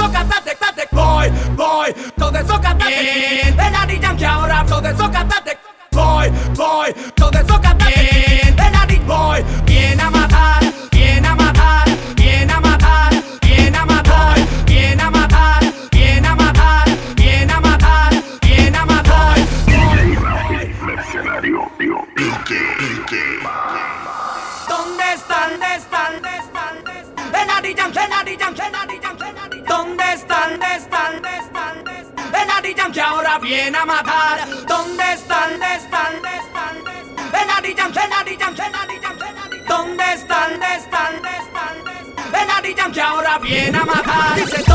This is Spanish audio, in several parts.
eso cantate, cantate, voy, voy, todo eso cantate. El Daddy Yankee ahora, todo eso cantate. Voy, voy, todo eso cantate. El Daddy voy, viene a matar, viene a matar, viene a matar, viene a matar, viene a matar, viene a matar, viene a matar, viene a matar. Mercenario, tío, ¿Dónde están? ¿Dónde están? ¿Dónde están? ¿Dónde están? El Yankee, el Daddy ahora viene a matar. ¿Dónde están? ¿Dónde están? ¿Dónde están? ¿Dónde están? ¿Dónde están? ¿Dónde están? ¿Dónde están? que ahora viene a matar.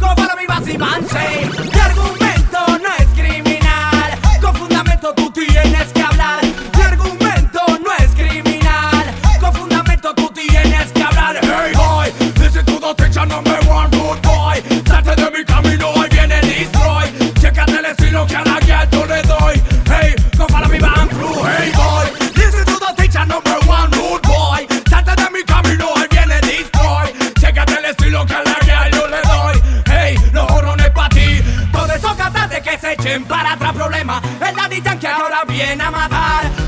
Con palabras y manches, mi argumento no es criminal. Con fundamento tú tienes que hablar. Mi argumento no es criminal. Con fundamento tú tienes que hablar. Hey boy, desde tu dosis ya no me voy. Good boy, salte de mi camino hoy viene destroy. Checateles si no queda aquí el le doy. Hey, con palabras y mantras. para otro problema. El Daddy Yankee ahora viene a matar.